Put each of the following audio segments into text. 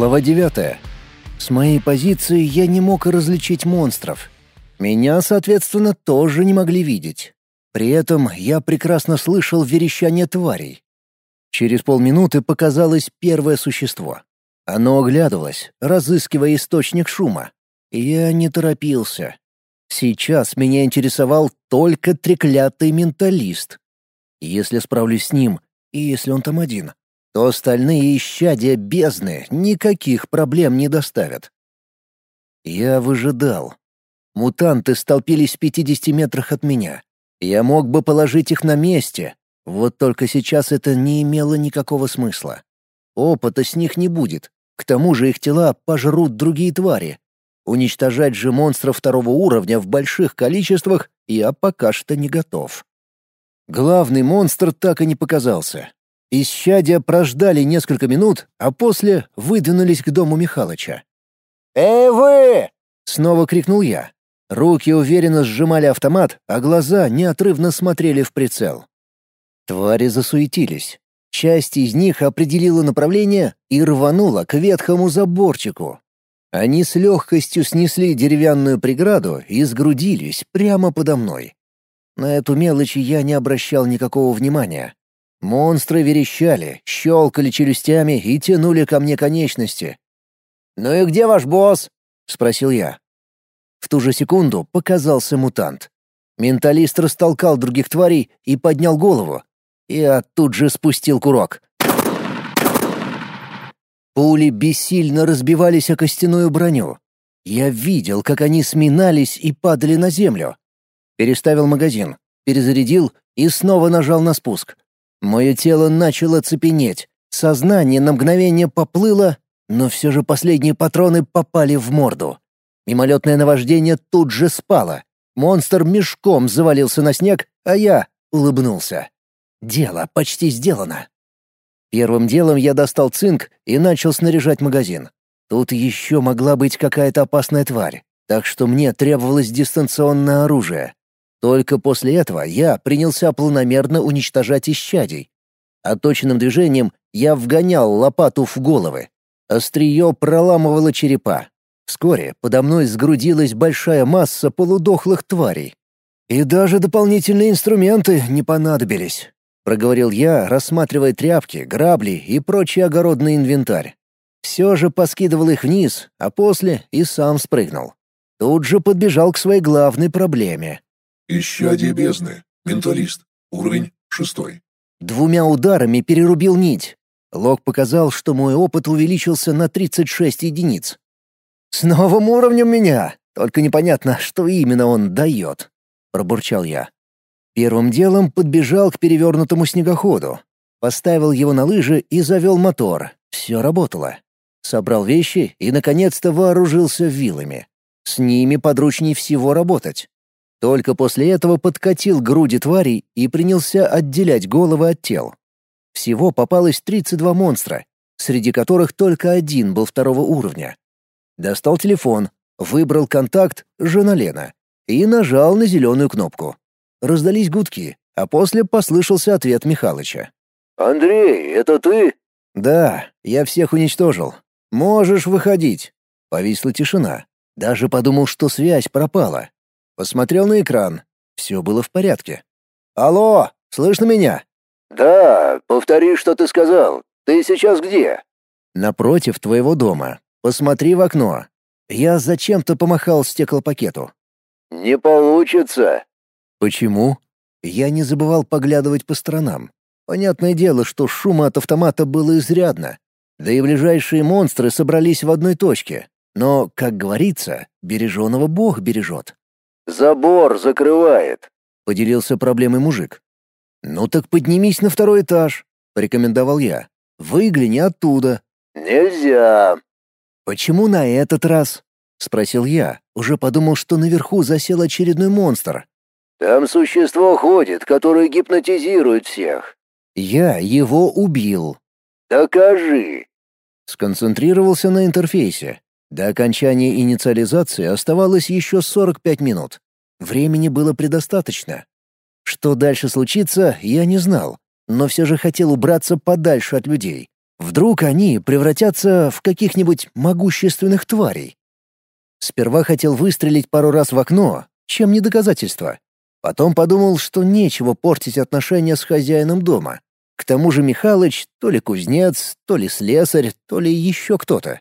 Глава 9. С моей позиции я не мог различить монстров. Меня, соответственно, тоже не могли видеть. При этом я прекрасно слышал верещание тварей. Через полминуты показалось первое существо. Оно оглядывалось, разыскивая источник шума. Я не торопился. Сейчас меня интересовал только треклятый менталист. Если справлюсь с ним, и если он там один, то остальные исчадия бездны никаких проблем не доставят. Я выжидал. Мутанты столпились в 50 метрах от меня. Я мог бы положить их на месте, вот только сейчас это не имело никакого смысла. Опыта с них не будет. К тому же их тела пожрут другие твари. Уничтожать же монстров второго уровня в больших количествах я пока что не готов. Главный монстр так и не показался. Исчадия прождали несколько минут, а после выдвинулись к дому Михалыча. «Эй вы!» — снова крикнул я. Руки уверенно сжимали автомат, а глаза неотрывно смотрели в прицел. Твари засуетились. Часть из них определила направление и рванула к ветхому заборчику. Они с легкостью снесли деревянную преграду и сгрудились прямо подо мной. На эту мелочь я не обращал никакого внимания. Монстры верещали, щелкали челюстями и тянули ко мне конечности. «Ну и где ваш босс?» — спросил я. В ту же секунду показался мутант. Менталист растолкал других тварей и поднял голову. Я тут же спустил курок. Пули бессильно разбивались о костяную броню. Я видел, как они сминались и падали на землю. Переставил магазин, перезарядил и снова нажал на спуск. Мое тело начало цепенеть, сознание на мгновение поплыло, но все же последние патроны попали в морду. Мимолетное наваждение тут же спало. Монстр мешком завалился на снег, а я улыбнулся. Дело почти сделано. Первым делом я достал цинк и начал снаряжать магазин. Тут еще могла быть какая-то опасная тварь, так что мне требовалось дистанционное оружие. Только после этого я принялся планомерно уничтожать исчадий. Оточенным движением я вгонял лопату в головы. Острие проламывало черепа. Вскоре подо мной сгрудилась большая масса полудохлых тварей. И даже дополнительные инструменты не понадобились, проговорил я, рассматривая тряпки, грабли и прочий огородный инвентарь. Все же поскидывал их вниз, а после и сам спрыгнул. Тут же подбежал к своей главной проблеме Исчадие бездны. Менталист. Уровень шестой. Двумя ударами перерубил нить. Лог показал, что мой опыт увеличился на 36 единиц. «С новым уровнем меня! Только непонятно, что именно он дает», — пробурчал я. Первым делом подбежал к перевернутому снегоходу. Поставил его на лыжи и завел мотор. Все работало. Собрал вещи и, наконец-то, вооружился вилами. С ними подручней всего работать. Только после этого подкатил груди тварей и принялся отделять головы от тел. Всего попалось 32 монстра, среди которых только один был второго уровня. Достал телефон, выбрал контакт «Жена Лена» и нажал на зеленую кнопку. Раздались гудки, а после послышался ответ Михалыча. «Андрей, это ты?» «Да, я всех уничтожил. Можешь выходить». Повисла тишина. Даже подумал, что связь пропала. Посмотрел на экран. Все было в порядке. «Алло, слышно меня?» «Да, повтори, что ты сказал. Ты сейчас где?» «Напротив твоего дома. Посмотри в окно». Я зачем-то помахал стеклопакету. «Не получится». «Почему?» Я не забывал поглядывать по сторонам. Понятное дело, что шума от автомата было изрядно. Да и ближайшие монстры собрались в одной точке. Но, как говорится, береженого Бог бережет. Забор закрывает», — поделился проблемой мужик. «Ну так поднимись на второй этаж», — порекомендовал я. «Выгляни оттуда». «Нельзя». «Почему на этот раз?» — спросил я. Уже подумал, что наверху засел очередной монстр. «Там существо ходит, которое гипнотизирует всех». «Я его убил». «Докажи». Сконцентрировался на интерфейсе. До окончания инициализации оставалось еще 45 минут. Времени было предостаточно. Что дальше случится, я не знал, но все же хотел убраться подальше от людей. Вдруг они превратятся в каких-нибудь могущественных тварей. Сперва хотел выстрелить пару раз в окно, чем не доказательство. Потом подумал, что нечего портить отношения с хозяином дома. К тому же Михалыч то ли кузнец, то ли слесарь, то ли еще кто-то.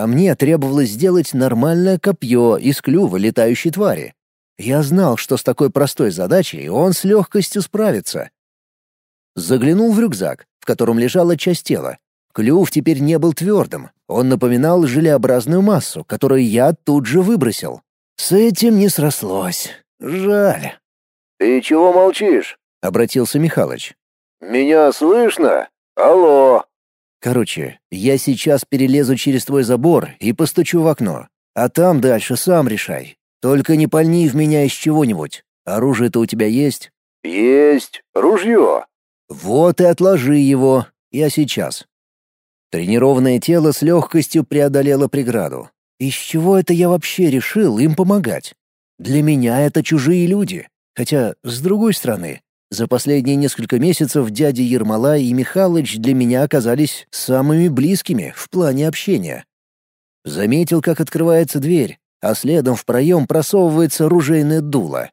А мне требовалось сделать нормальное копье из клюва летающей твари. Я знал, что с такой простой задачей он с легкостью справится. Заглянул в рюкзак, в котором лежала часть тела. Клюв теперь не был твердым, он напоминал желеобразную массу, которую я тут же выбросил. С этим не срослось. Жаль. «Ты чего молчишь?» — обратился Михалыч. «Меня слышно? Алло!» Короче, я сейчас перелезу через твой забор и постучу в окно. А там дальше сам решай. Только не пальни в меня из чего-нибудь. Оружие-то у тебя есть? Есть. Ружье. Вот и отложи его. Я сейчас. Тренированное тело с легкостью преодолело преграду. Из чего это я вообще решил им помогать? Для меня это чужие люди. Хотя, с другой стороны, за последние несколько месяцев дядя Ермолай и Михалыч для меня оказались самыми близкими в плане общения. Заметил, как открывается дверь, а следом в проем просовывается ружейное дуло.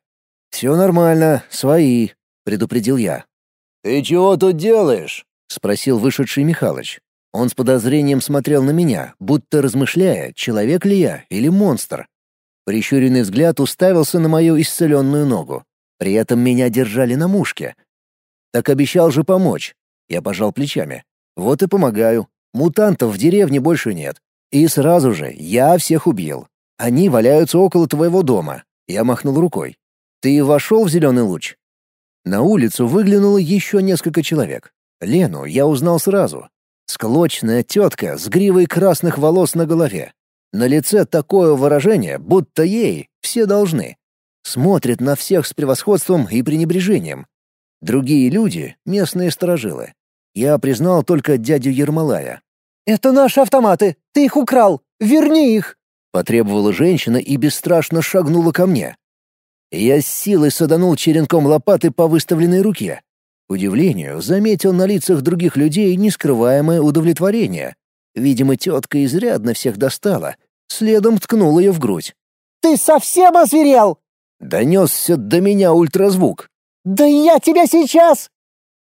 «Все нормально, свои», — предупредил я. «Ты чего тут делаешь?» — спросил вышедший Михалыч. Он с подозрением смотрел на меня, будто размышляя, человек ли я или монстр. Прищуренный взгляд уставился на мою исцеленную ногу. При этом меня держали на мушке. Так обещал же помочь. Я пожал плечами. Вот и помогаю. Мутантов в деревне больше нет. И сразу же я всех убил. Они валяются около твоего дома. Я махнул рукой. Ты вошел в зеленый луч? На улицу выглянуло еще несколько человек. Лену я узнал сразу. Склочная тетка с гривой красных волос на голове. На лице такое выражение, будто ей все должны. Смотрит на всех с превосходством и пренебрежением. Другие люди — местные сторожилы. Я признал только дядю Ермолая. «Это наши автоматы! Ты их украл! Верни их!» Потребовала женщина и бесстрашно шагнула ко мне. Я с силой саданул черенком лопаты по выставленной руке. К удивлению, заметил на лицах других людей нескрываемое удовлетворение. Видимо, тетка изрядно всех достала. Следом ткнул ее в грудь. «Ты совсем озверел?» Донесся до меня ультразвук. «Да я тебя сейчас!»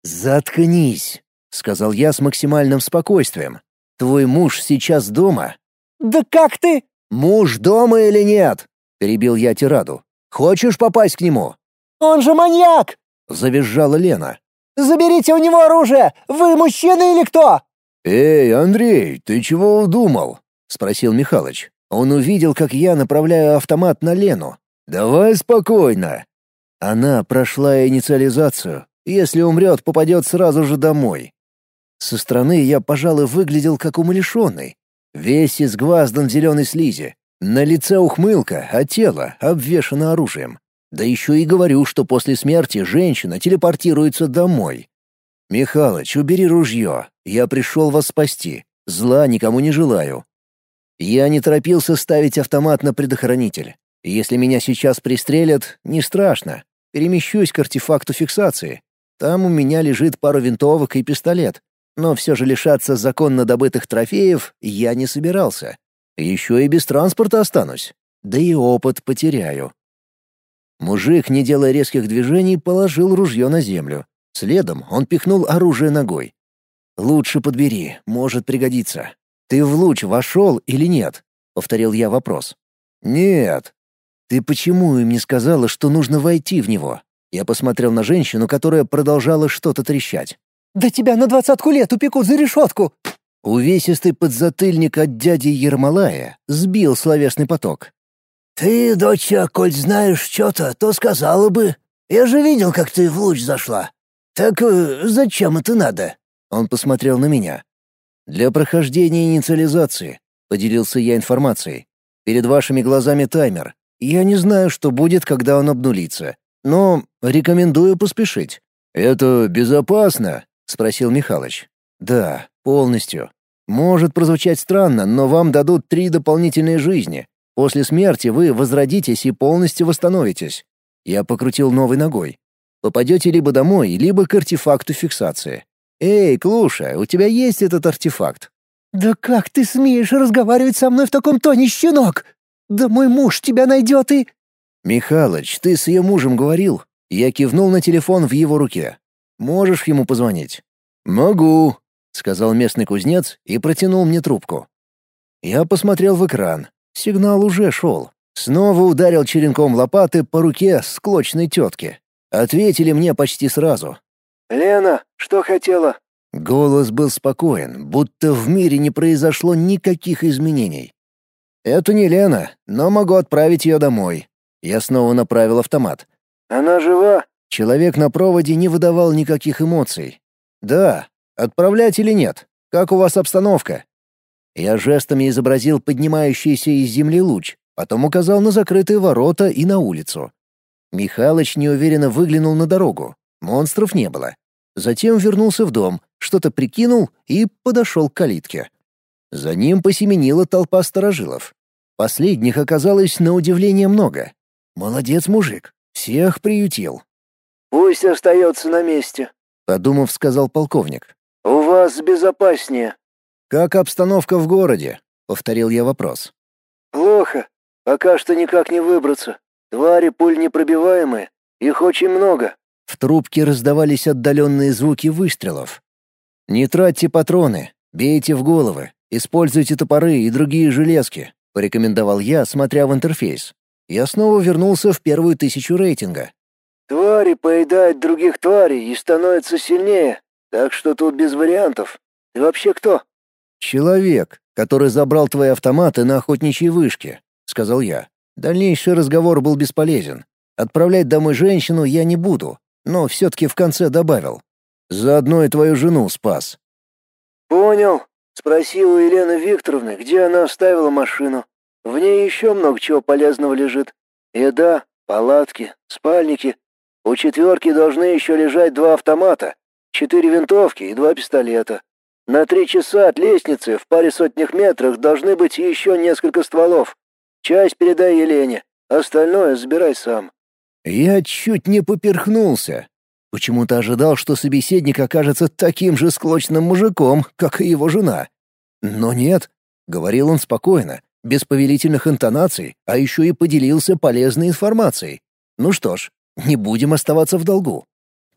«Заткнись», — сказал я с максимальным спокойствием. «Твой муж сейчас дома?» «Да как ты?» «Муж дома или нет?» — перебил я тираду. «Хочешь попасть к нему?» «Он же маньяк!» — завизжала Лена. «Заберите у него оружие! Вы мужчина или кто?» «Эй, Андрей, ты чего удумал?» — спросил Михалыч. Он увидел, как я направляю автомат на Лену, «Давай спокойно». Она прошла инициализацию. Если умрет, попадет сразу же домой. Со стороны я, пожалуй, выглядел как умалишенный. Весь изгваздан зеленой слизи. На лице ухмылка, а тело обвешано оружием. Да еще и говорю, что после смерти женщина телепортируется домой. «Михалыч, убери ружье. Я пришел вас спасти. Зла никому не желаю». Я не торопился ставить автомат на предохранитель. Если меня сейчас пристрелят, не страшно. Перемещусь к артефакту фиксации. Там у меня лежит пару винтовок и пистолет. Но все же лишаться законно добытых трофеев я не собирался. Еще и без транспорта останусь. Да и опыт потеряю. Мужик, не делая резких движений, положил ружье на землю. Следом он пихнул оружие ногой. «Лучше подбери, может пригодиться. Ты в луч вошел или нет?» — повторил я вопрос. «Нет», «Ты почему им не сказала, что нужно войти в него?» Я посмотрел на женщину, которая продолжала что-то трещать. «Да тебя на двадцатку лет упекут за решетку!» Увесистый подзатыльник от дяди Ермолая сбил словесный поток. «Ты, доча, коль знаешь что-то, то сказала бы. Я же видел, как ты в луч зашла. Так э, зачем это надо?» Он посмотрел на меня. «Для прохождения инициализации», — поделился я информацией. «Перед вашими глазами таймер. Я не знаю, что будет, когда он обнулится, но рекомендую поспешить. Это безопасно? спросил Михалыч. Да, полностью. Может прозвучать странно, но вам дадут три дополнительные жизни. После смерти вы возродитесь и полностью восстановитесь. Я покрутил новой ногой. Попадете либо домой, либо к артефакту фиксации. «Эй, Клуша, у тебя есть этот артефакт?» «Да как ты смеешь разговаривать со мной в таком тоне, щенок? Да мой муж тебя найдет и...» «Михалыч, ты с ее мужем говорил?» Я кивнул на телефон в его руке. «Можешь ему позвонить?» «Могу», — сказал местный кузнец и протянул мне трубку. Я посмотрел в экран. Сигнал уже шел. Снова ударил черенком лопаты по руке склочной тетки. Ответили мне почти сразу. «Лена, что хотела?» Голос был спокоен, будто в мире не произошло никаких изменений. «Это не Лена, но могу отправить ее домой». Я снова направил автомат. «Она жива?» Человек на проводе не выдавал никаких эмоций. «Да. Отправлять или нет? Как у вас обстановка?» Я жестами изобразил поднимающийся из земли луч, потом указал на закрытые ворота и на улицу. Михалыч неуверенно выглянул на дорогу. Монстров не было. Затем вернулся в дом, что-то прикинул и подошел к калитке. За ним посеменила толпа сторожилов. Последних оказалось на удивление много. Молодец мужик, всех приютил. «Пусть остается на месте», — подумав, сказал полковник. «У вас безопаснее». «Как обстановка в городе?» — повторил я вопрос. «Плохо. Пока что никак не выбраться. Твари пуль непробиваемые. Их очень много». В трубке раздавались отдаленные звуки выстрелов. «Не тратьте патроны, бейте в головы, используйте топоры и другие железки», — порекомендовал я, смотря в интерфейс. Я снова вернулся в первую тысячу рейтинга. «Твари поедают других тварей и становятся сильнее, так что тут без вариантов. Ты вообще кто?» «Человек, который забрал твои автоматы на охотничьей вышке», — сказал я. Дальнейший разговор был бесполезен. Отправлять домой женщину я не буду, но все-таки в конце добавил. Заодно и твою жену спас. «Понял. Спроси у Елены Викторовны, где она оставила машину. В ней еще много чего полезного лежит. Еда, палатки, спальники. У четверки должны еще лежать два автомата, четыре винтовки и два пистолета. На три часа от лестницы в паре сотнях метрах должны быть еще несколько стволов. Часть передай Елене, остальное забирай сам». Я чуть не поперхнулся. Почему-то ожидал, что собеседник окажется таким же склочным мужиком, как и его жена. Но нет, говорил он спокойно, без повелительных интонаций, а еще и поделился полезной информацией. Ну что ж, не будем оставаться в долгу.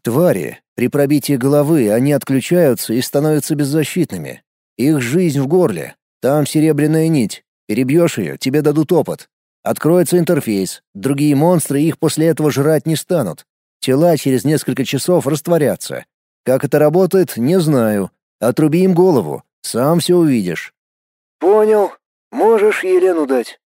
Твари, при пробитии головы они отключаются и становятся беззащитными. Их жизнь в горле. Там серебряная нить. Перебьешь ее, тебе дадут опыт. Откроется интерфейс. Другие монстры их после этого жрать не станут. Тела через несколько часов растворятся. Как это работает, не знаю. Отруби им голову, сам все увидишь». «Понял. Можешь Елену дать».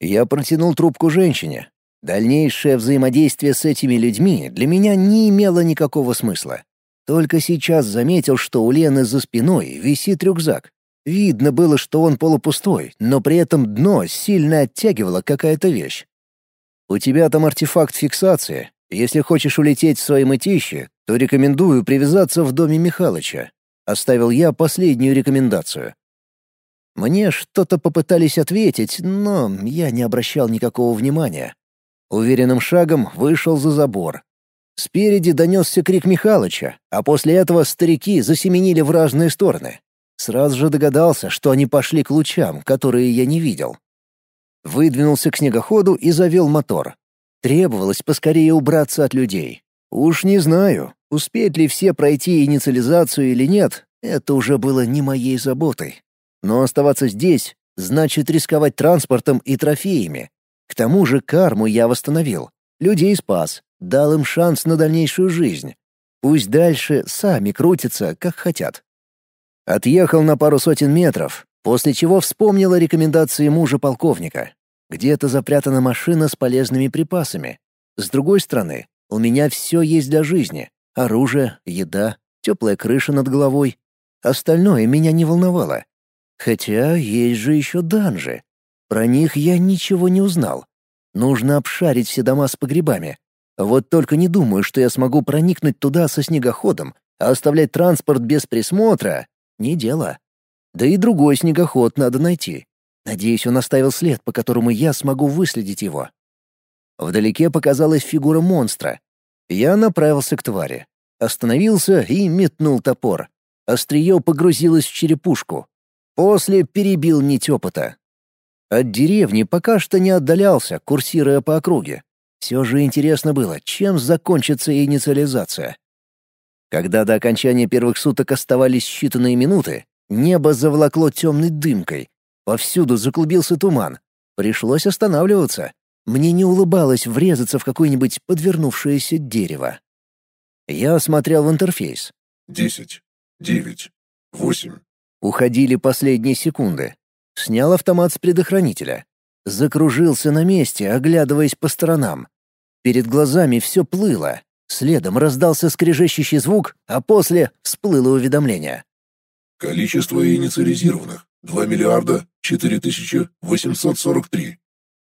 Я протянул трубку женщине. Дальнейшее взаимодействие с этими людьми для меня не имело никакого смысла. Только сейчас заметил, что у Лены за спиной висит рюкзак. Видно было, что он полупустой, но при этом дно сильно оттягивала какая-то вещь. «У тебя там артефакт фиксации. Если хочешь улететь в свои мытищи, то рекомендую привязаться в доме Михалыча. Оставил я последнюю рекомендацию. Мне что-то попытались ответить, но я не обращал никакого внимания. Уверенным шагом вышел за забор. Спереди донесся крик Михалыча, а после этого старики засеменили в разные стороны. Сразу же догадался, что они пошли к лучам, которые я не видел. Выдвинулся к снегоходу и завел мотор. Требовалось поскорее убраться от людей. Уж не знаю, успеют ли все пройти инициализацию или нет, это уже было не моей заботой. Но оставаться здесь значит рисковать транспортом и трофеями. К тому же карму я восстановил. Людей спас, дал им шанс на дальнейшую жизнь. Пусть дальше сами крутятся, как хотят. Отъехал на пару сотен метров, после чего вспомнил о рекомендации мужа полковника. Где-то запрятана машина с полезными припасами. С другой стороны, у меня все есть для жизни. Оружие, еда, теплая крыша над головой. Остальное меня не волновало. Хотя есть же еще данжи. Про них я ничего не узнал. Нужно обшарить все дома с погребами. Вот только не думаю, что я смогу проникнуть туда со снегоходом, а оставлять транспорт без присмотра — не дело. Да и другой снегоход надо найти. Надеюсь, он оставил след, по которому я смогу выследить его. Вдалеке показалась фигура монстра. Я направился к твари. Остановился и метнул топор. Острие погрузилось в черепушку. После перебил нить опыта. От деревни пока что не отдалялся, курсируя по округе. Все же интересно было, чем закончится инициализация. Когда до окончания первых суток оставались считанные минуты, небо заволокло темной дымкой. Повсюду заклубился туман. Пришлось останавливаться. Мне не улыбалось врезаться в какое-нибудь подвернувшееся дерево. Я смотрел в интерфейс. Десять, девять, восемь. Уходили последние секунды. Снял автомат с предохранителя. Закружился на месте, оглядываясь по сторонам. Перед глазами все плыло. Следом раздался скрежещущий звук, а после всплыло уведомление. Количество инициализированных — 2 миллиарда 4 тысячи 843.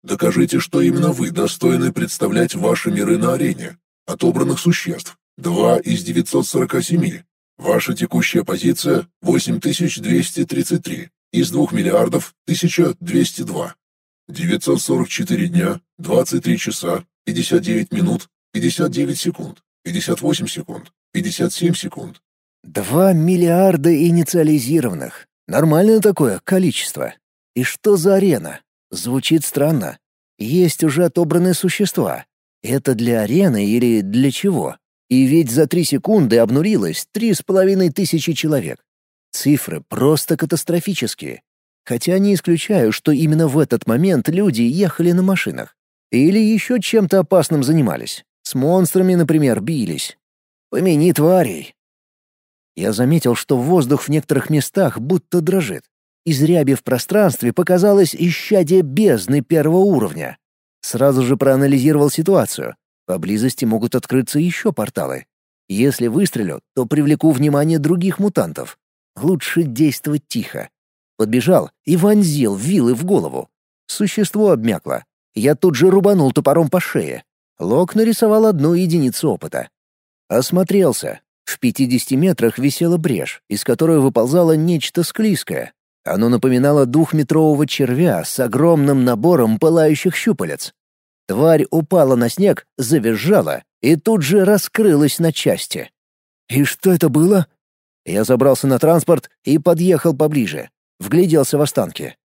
Докажите, что именно вы достойны представлять ваши миры на арене. Отобранных существ — 2 из 947. Ваша текущая позиция — 8233 из 2 миллиардов 1202. 944 дня, 23 часа, 59 минут, 59 секунд, 58 секунд, 57 секунд. Два миллиарда инициализированных. Нормальное такое количество. И что за арена? Звучит странно. Есть уже отобранные существа. Это для арены или для чего? И ведь за три секунды обнулилось три с половиной тысячи человек. Цифры просто катастрофические. Хотя не исключаю, что именно в этот момент люди ехали на машинах. Или еще чем-то опасным занимались. С монстрами, например, бились. Помяни тварей. Я заметил, что воздух в некоторых местах будто дрожит. Из ряби в пространстве показалось исчадие бездны первого уровня. Сразу же проанализировал ситуацию. Поблизости могут открыться еще порталы. Если выстрелю, то привлеку внимание других мутантов. Лучше действовать тихо. Подбежал и вонзил вилы в голову. Существо обмякло. Я тут же рубанул топором по шее. Лок нарисовал одну единицу опыта. Осмотрелся. В 50 метрах висела брешь, из которой выползало нечто склизкое. Оно напоминало двухметрового червя с огромным набором пылающих щупалец. Тварь упала на снег, завизжала и тут же раскрылась на части. И что это было? Я забрался на транспорт и подъехал поближе. Вгляделся в останки.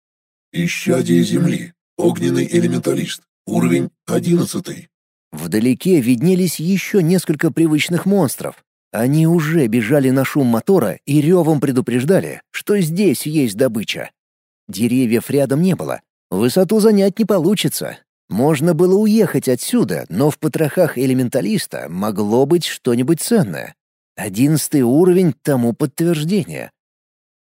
Исчадие земли. Огненный элементалист. Уровень одиннадцатый. Вдалеке виднелись еще несколько привычных монстров. Они уже бежали на шум мотора и ревом предупреждали, что здесь есть добыча. Деревьев рядом не было. Высоту занять не получится. Можно было уехать отсюда, но в потрохах элементалиста могло быть что-нибудь ценное. Одиннадцатый уровень тому подтверждение.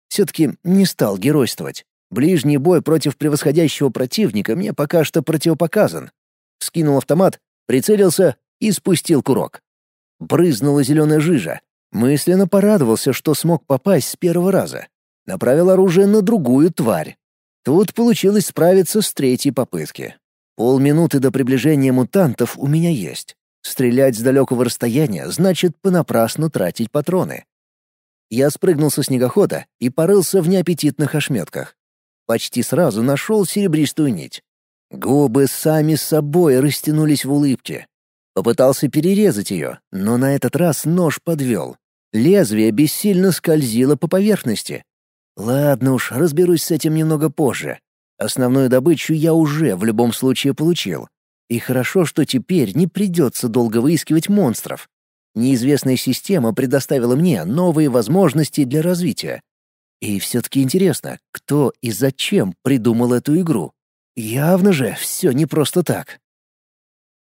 Все-таки не стал геройствовать. Ближний бой против превосходящего противника мне пока что противопоказан. Скинул автомат, прицелился и спустил курок. Брызнула зеленая жижа. Мысленно порадовался, что смог попасть с первого раза. Направил оружие на другую тварь. Тут получилось справиться с третьей попытки. Полминуты до приближения мутантов у меня есть. Стрелять с далекого расстояния значит понапрасну тратить патроны. Я спрыгнул со снегохода и порылся в неаппетитных ошметках. Почти сразу нашел серебристую нить. Губы сами собой растянулись в улыбке. Попытался перерезать ее, но на этот раз нож подвел. Лезвие бессильно скользило по поверхности. Ладно уж, разберусь с этим немного позже. Основную добычу я уже в любом случае получил. И хорошо, что теперь не придется долго выискивать монстров. Неизвестная система предоставила мне новые возможности для развития. И все-таки интересно, кто и зачем придумал эту игру. Явно же все не просто так.